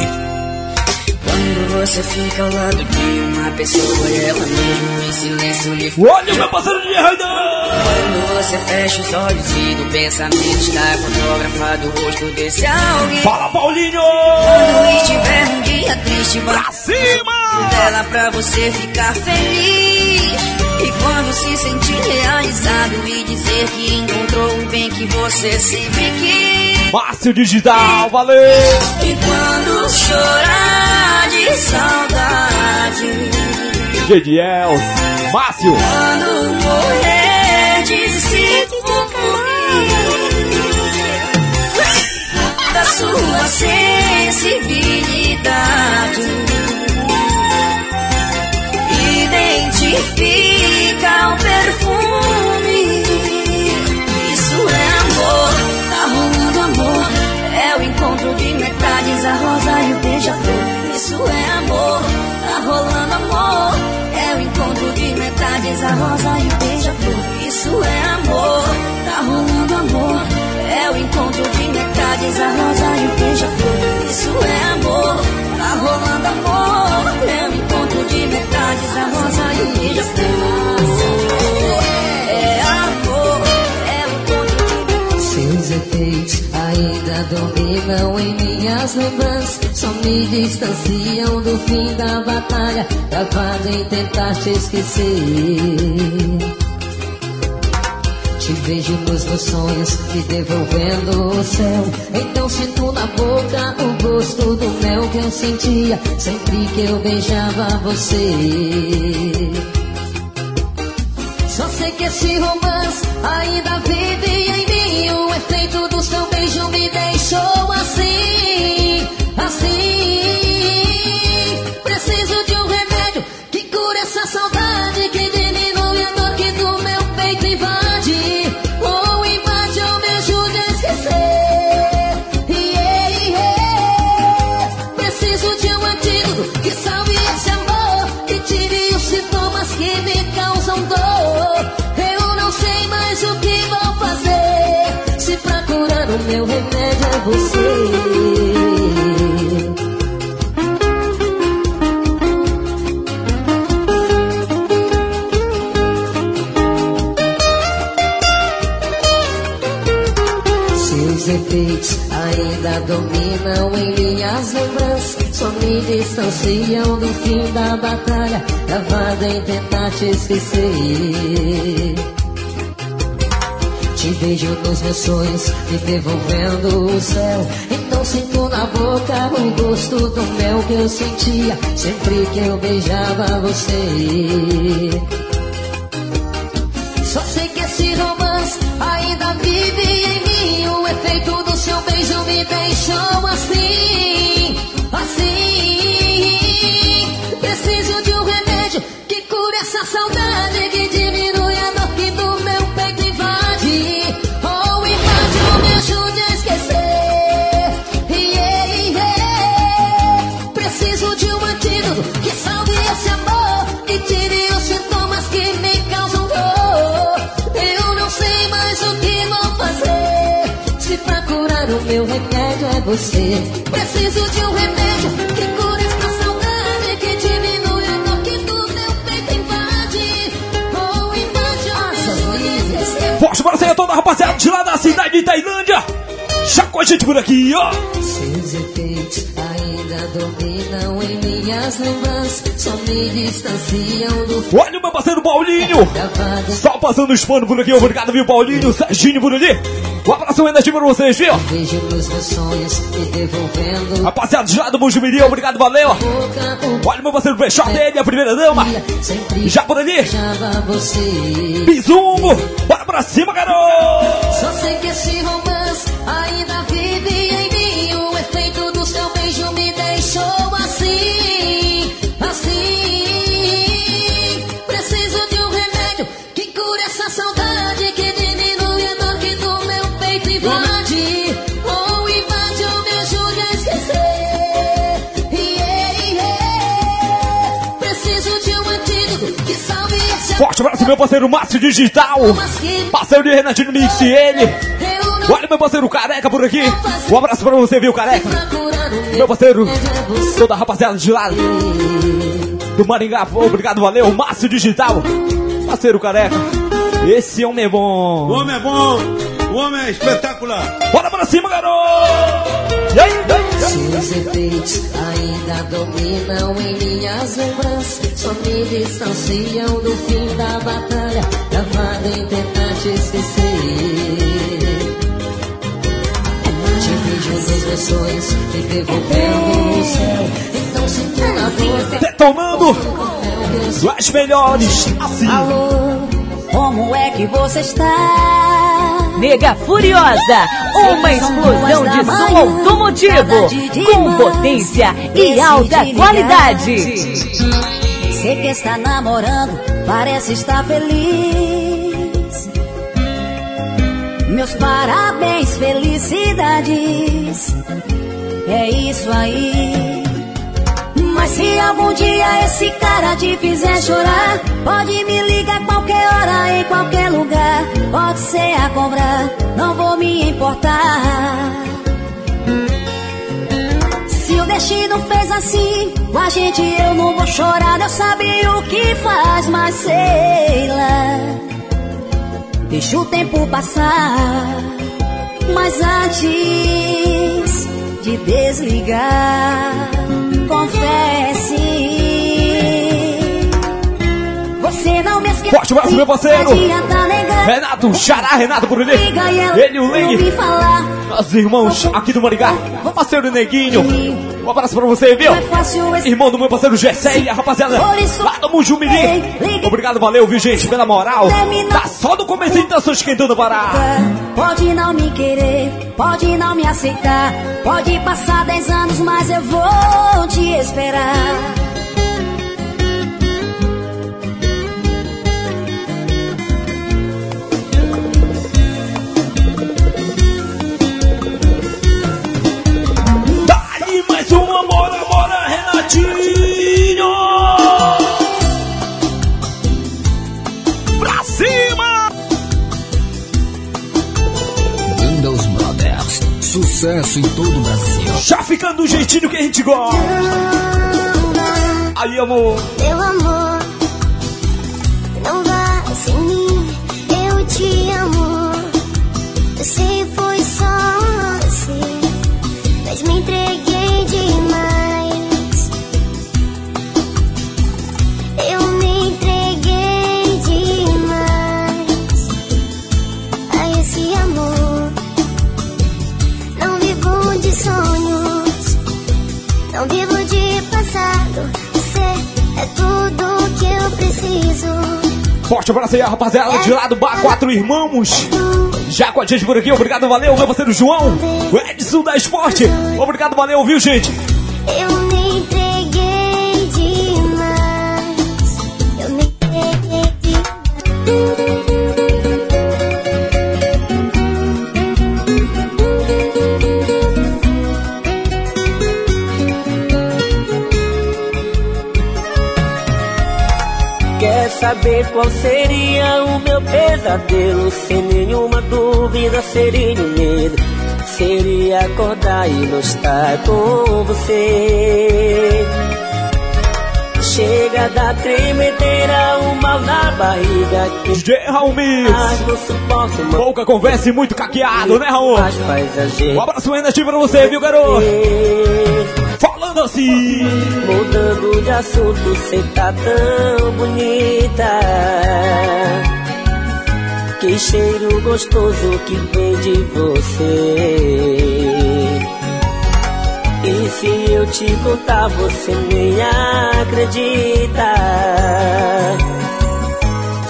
Quando você fica ao lado de uma pessoa e ela mesmo em silêncio lhe Olha meu parceiro de Raidan! Quando você fecha os olhos e do pensamento está fotografado o rosto desse alguém. Fala, Paulinho! Quando estiver um dia triste, pra cima! Dela pra você ficar feliz. E quando se sentir realizado e dizer que encontrou o bem que você sempre quis. Márcio Digital, valeu! E quando chorar de saudade. Gediel, Márcio! Quando morrer de ciúme da sua sensibilidade. Identifica o perfume. E o beija-flor. Isso é amor, tá rolando amor. É o encontro de metades, a rosa e o beija-flor. Isso é amor, tá rolando amor. É o encontro de metades, a rosa e o beija-flor. Isso é amor, tá rolando amor. É o encontro de metades, a rosa e o beija-flor. É amor, é o encontro de Seus efeitos ainda dominam em minhas lembranças. Só me distanciam do fim da batalha. Travado em tentar te esquecer. Te vejo nos meus sonhos, me devolvendo o céu. Então sinto na boca o gosto do mel que eu sentia sempre que eu beijava você. Só sei que esse romance ainda vive em mim. O efeito do seu beijo me deixou assim, você. Seus efeitos ainda dominam em minhas lembranças. Só me distanciam do fim da batalha. Travada em tentar te esquecer. Te vejo nos meus sonhos, me devolvendo o céu. Então sinto na boca o gosto do mel que eu sentia sempre que eu beijava você. Só sei que esse romance ainda vive em mim. O efeito do seu beijo me deixou assim, assim. Preciso de um remédio que cure essa saudade, você. Preciso de um remédio que cure essa saudade, que diminui a dor que do meu peito invade. Ou invade esquecer. Forte para você, toda a rapaziada de lá da cidade de Tailândia! Já com a gente por aqui, ó! Seus efeitos ainda dominam em minhas lembranças. Só me distanciam do Olha o meu parceiro Paulinho! Só passando os panos por aqui, obrigado, viu, Paulinho? Serginho por ali! Um abraço energia pra vocês, viu? Vejo nos meus sonhos me devolvendo. Rapaziada já do Bujumiri, obrigado, valeu! Olha o meu parceiro Peixote, ele, a primeira dama! Já por ali! Bizumbo! Bora pra cima, garoto! Só sei que esse romance ainda vive em mim. O efeito do seu beijo me deixou meu parceiro Márcio Digital! Parceiro de Renatinho Mix, ele! Eu Olha meu parceiro Careca por aqui. Um abraço pra você, viu, Careca? Meu parceiro, toda a rapaziada de lá. Do Maringá, obrigado, valeu. Márcio Digital. Parceiro Careca. Esse homem é bom. Homem é bom, o homem é espetacular. Bora pra cima, garoto! E aí? Seus efeitos ainda dominam em minhas lembranças. Só me distanciam do fim da batalha. Travado em tentar te esquecer. Te vejo nos meus sonhos, me devolvendo o céu. Então sinto na voz. Detonando as melhores. Assim. Alô, como é que você está? Nega Furiosa, uma explosão de som automotivo com potência e alta qualidade. Sei que está namorando, parece estar feliz. Meus parabéns, felicidades. É isso aí. Mas se algum dia esse cara te fizer chorar, pode me ligar qualquer hora, em qualquer lugar. Pode ser a cobrar, não vou me importar. Se o destino fez assim, com a gente eu não vou chorar. Eu sabia o que faz, mas sei lá. Deixa o tempo passar. Mas antes de desligar, confesse. Forte abraço, meu parceiro. Renato, Xará, Renato por. Ele e o Ling. Nossos irmãos aqui do Maringá. Meu parceiro Neguinho. Um abraço pra você, viu? Irmão do meu parceiro Gessé e a rapaziada lá do Mujumiri. Obrigado, valeu, viu, gente, pela moral. Tá só no começo tá só esquentando Pará. Pode não me querer, pode não me aceitar. Pode passar dez anos, mas eu vou te esperar. Já ficando do jeitinho que a gente gosta. Aí, amor. Meu amor, Forte abraço aí, rapaziada, de lá do Bar Quatro Irmãos. Já com a gente por aqui, obrigado, valeu, meu parceiro João, Edson da Esporte. Obrigado, valeu, viu, gente? Saber qual seria o meu pesadelo? Sem nenhuma dúvida seria o medo. Seria acordar e não estar com você. Chega da tremedeira, o mal na barriga. DJ Raul Mix. não suporto mais. Pouca conversa e muito caqueado, né, Raul? Um abraço energia pra você, viu, garoto? Assim. Mudando de assunto, cê tá tão bonita. Que cheiro gostoso que vem de você. E se eu te contar, você nem acredita.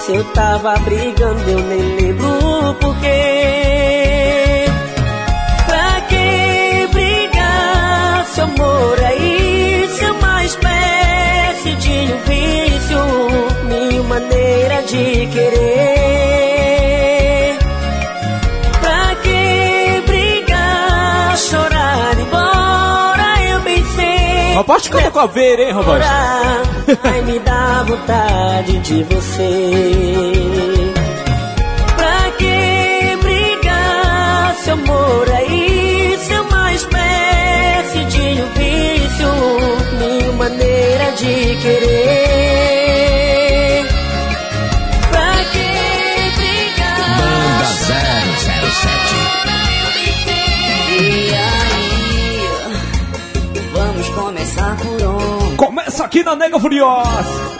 Se eu tava brigando, eu nem lembro porquê. Maneira de querer. Pra que brigar? Chorar embora, eu bem sei. Rapaz, te canta com a veira, hein, rapaz? Ai, me dá vontade de você. Pra que brigar esse amor aí ser uma espécie de um vício, minha maneira de querer. Começa aqui na Nega Furiosa.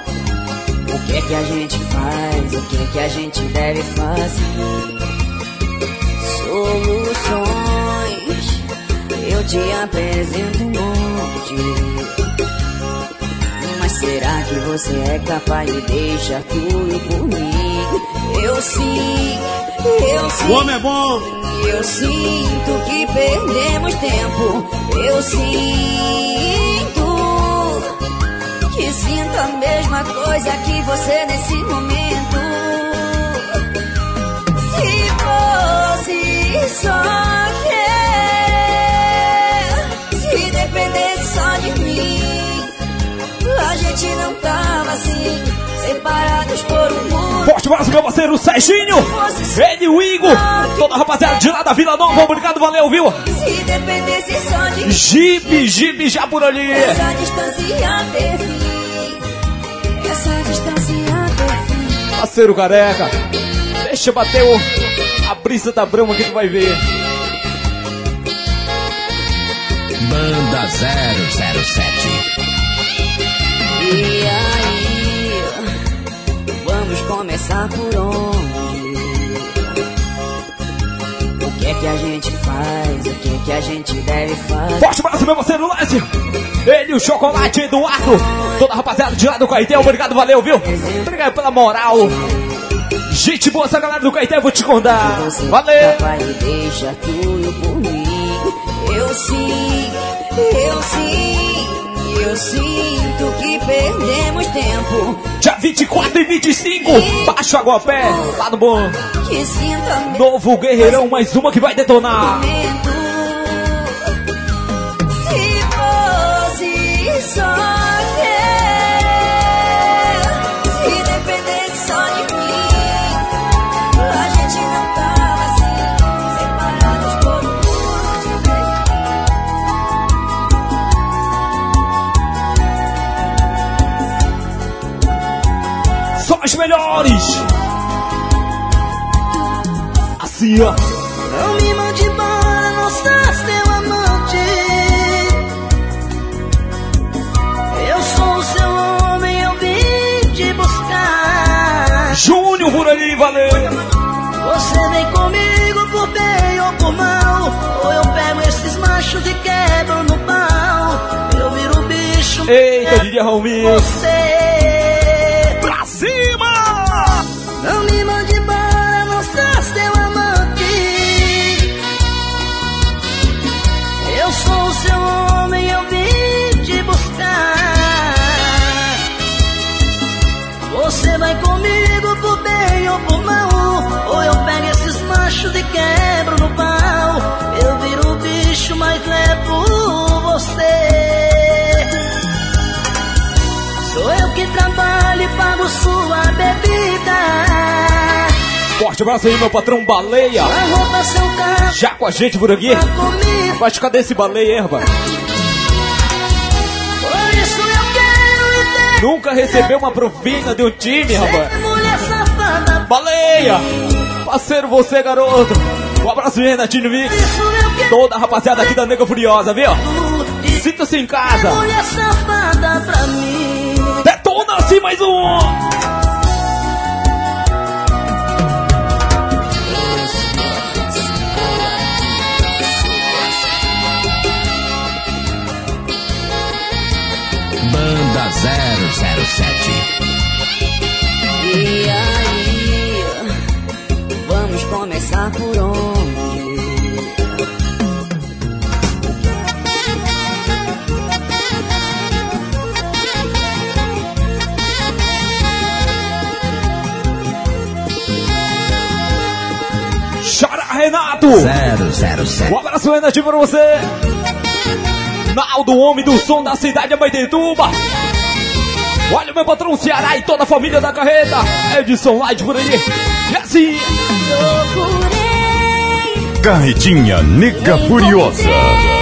O que é que a gente faz? O que é que a gente deve fazer? Soluções. Eu te apresento um monte. Mas será que você é capaz de deixar tudo por mim? Eu sim, eu sim. O homem é bom. Eu sinto que perdemos tempo. Eu sinto mesma coisa que você nesse momento. Se fosse só quer, se dependesse só de mim, a gente não tava assim, separados por um muro. Forte abraço, meu parceiro Serginho. Ele o Igor. Toda a rapaziada de lá da Vila Nova. Obrigado, valeu, viu? Se dependesse só de mim. Jeep, Jeep já por ali. Essa distância ter Parceiro careca. Deixa bater o, a brisa da Brama que tu vai ver. Banda 007. E aí, vamos começar por onde? Que a gente faz? O que que a gente deve fazer? Forte abraço, meu parceiro Lance. Ele, o Chocolate Eduardo. Toda a rapaziada de lá do Caetel. Obrigado, valeu, viu? Obrigado pela moral. Gente boa, essa galera do Caetel, eu vou te contar. Valeu. Mim. Eu sim, eu sim, eu sinto que perdemos tempo. Dia 24 e 25, Baixo Aguapé, lá no bom. Que sinta Novo Guerreirão, mais uma que vai detonar. momento. Se fosse só as melhores. Assim, ó. Não me mande embora, não seas teu amante. Eu sou o seu homem, eu vim te buscar. Júnior por ali, valeu. Você vem comigo por bem ou por mal. Ou eu pego esses machos e quebro no pau. Eu viro bicho. Eita, DJ Raulmir. Você. Sua bebida. Forte abraço aí, meu patrão Baleia. Roupa, carro. Já com a gente por aqui. Mas cadê esse baleia, e ter Nunca recebeu uma propina de um time, rapaz. Baleia! Parceiro você, garoto. Um abraço, Renatinho Mix. Toda a rapaziada aqui da Nega Furiosa, viu? Sinta-se em casa. Mulher safada pra mim. Detona-se mais um! Banda 007. E aí, 007. Um abraço, Renatinho, pra você. Naldo, homem do som da cidade de Maitetuba. Olha o meu patrão Ceará e toda a família da carreta. Edson Light por aí. E assim. Carretinha Nega Furiosa.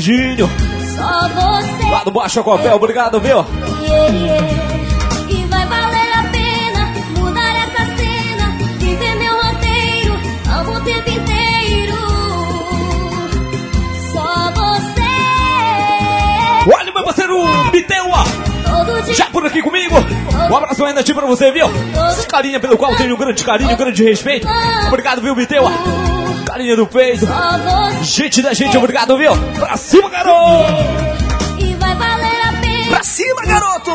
Serginho, Só você. lá do Baixo Copel, obrigado, viu? Yeah, yeah. E vai valer a pena mudar essa cena, viver meu roteiro ao bom tempo inteiro. Só você. Olha meu parceiro Biteua, já por aqui comigo. Um abraço ainda pra você, viu? Esse carinha pelo qual tenho um grande carinho, um grande respeito. Obrigado, viu, Biteua? Carinha do peito. Gente da gente, obrigado, viu? Pra cima, garoto! E vai valer a pena. Pra cima, garoto!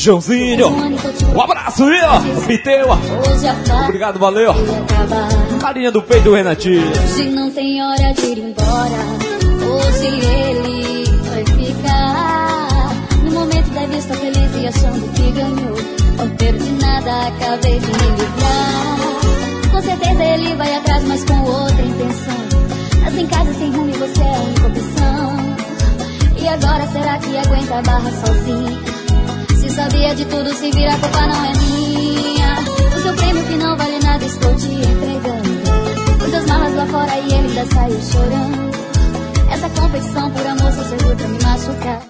Joãozinho, um abraço, viu? Biteua, Hoje a faca obrigado, valeu. Carinha do peito, Renatinho. Hoje não tem hora de ir embora. Hoje ele vai ficar. No momento deve estar feliz e achando que ganhou. Não perdi nada, acabei de me livrar. Com certeza ele vai atrás, mas com outra intenção. Mas em casa sem rumo e você é a única opção. E agora será que aguenta a barra sozinha? Se sabia de tudo, se vira, a culpa não é minha. O seu prêmio que não vale nada, estou te entregando. Pus as malas lá fora e ele ainda saiu chorando. Essa competição por amor só serviu pra me machucar.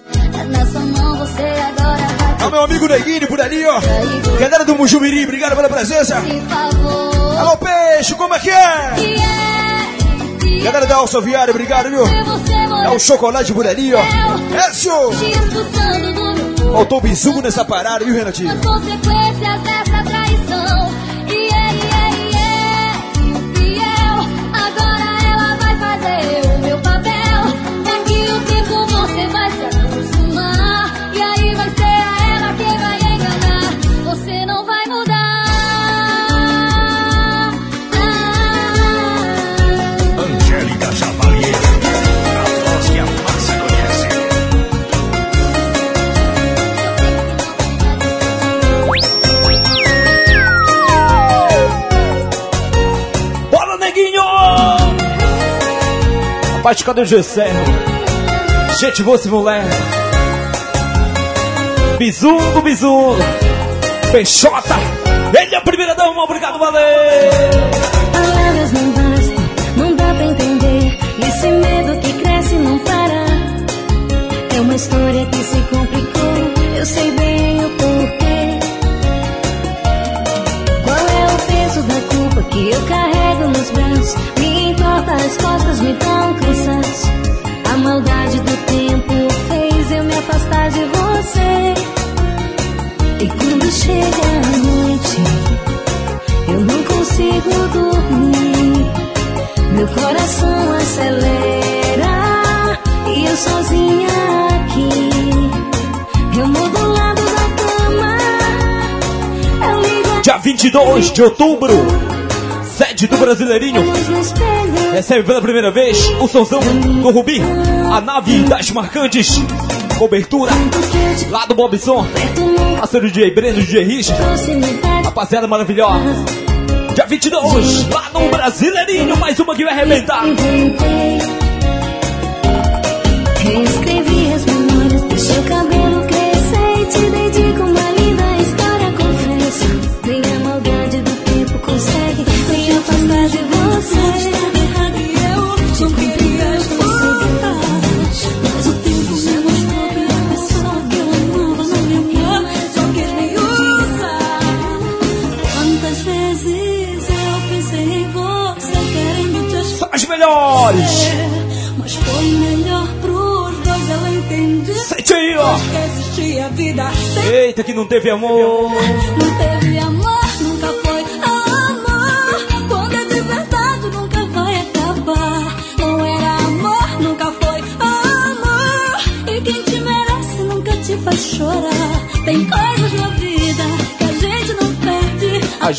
Nessa mão você agora vai É o meu amigo Neguini por ali, ó. Galera do Mujumiri, obrigado pela presença. Por favor. Alô, peixe, como é que é? Que é, que Galera da Alça Viária, obrigado, viu? é É o chocolate por ali, ó. É, senhor. Faltou bizugo nessa parada, viu, Renatinho? As consequências dessa traição. Rapaz, cadê o Gessé? Gente, você moleque. Bizungo, bizungo. Peixota. Ele é a primeira dama, obrigado, valeu! Palavras não bastam, não dá pra entender. Esse medo que cresce não para. É uma história que se complicou, eu sei bem o porquê. Qual é o peso da culpa que eu carrego nos braços? Me as costas, me um cansaço. A maldade do tempo fez eu me afastar de você. E quando chega a noite, eu não consigo dormir. Meu coração acelera e eu sozinha aqui. Eu mudo o lado da cama. Dia 22 de outubro, sede do Brasileirinho. Recebe pela primeira vez o somzão do Rubi, a nave das marcantes. Cobertura lá do Bobson, parceiro DJ Breno, DJ Rich, rapaziada maravilhosa. Dia 22, lá no Brasileirinho, mais uma que vai arrebentar. Reescrevi as Eita, que não teve amor! não teve amor,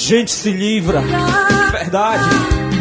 gente se livra. Verdade.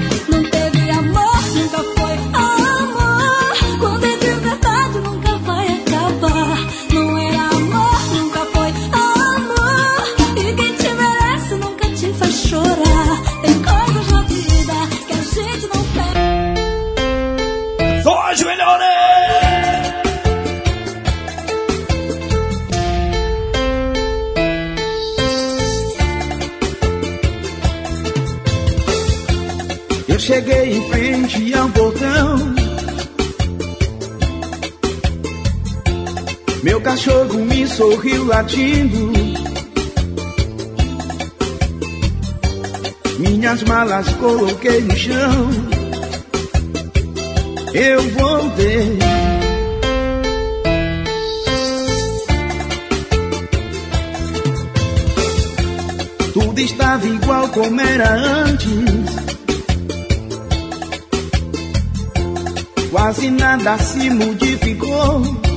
Latindo. Minhas malas coloquei no chão. Eu voltei. Tudo estava igual como era antes. Quase nada se modificou.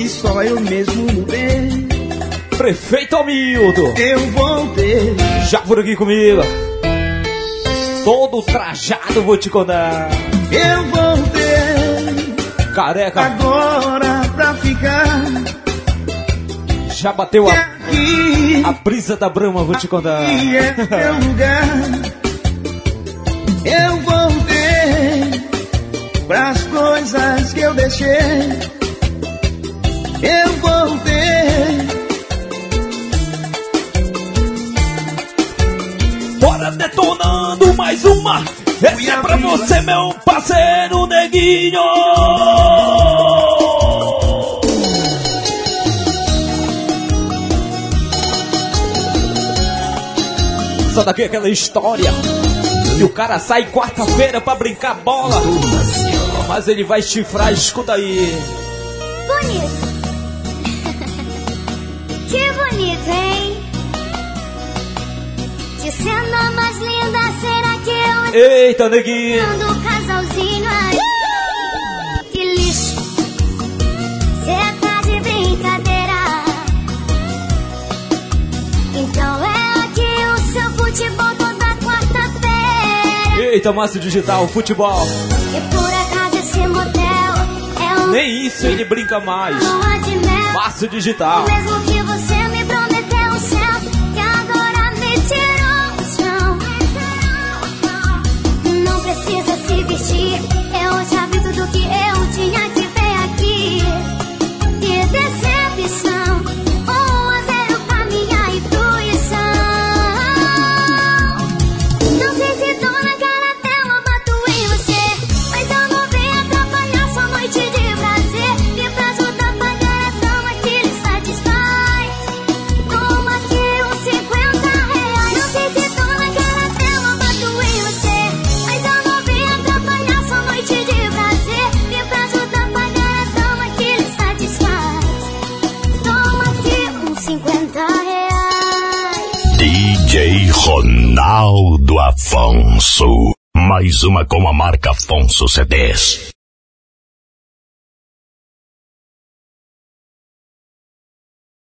Que só eu mesmo mudei. Prefeito Hamildo! Eu voltei. Já por aqui comigo. Todo trajado, vou te contar. Eu voltei. Careca. Agora pra ficar. Já bateu a, aqui. a brisa da Brahma, vou te contar. Aqui é meu lugar. Eu voltei pras coisas que eu deixei. Eu voltei. Bora detonando mais uma. Essa é pra você, meu parceiro neguinho. Só daqui aquela história. E o cara sai quarta-feira pra brincar bola. Mas ele vai chifrar, escuta aí. Bonito. Bonito, hein? De cena mais linda, será que eu Eita, neguinho. do casalzinho aí? Que lixo. Cê tá de brincadeira. Então é aqui o seu futebol toda quarta-feira. Eita, Márcio Digital, futebol. E por acaso esse motel é um Nem isso ele brinca mais. Márcio Digital. Ronaldo Afonso. Mais uma com a marca Afonso CDs.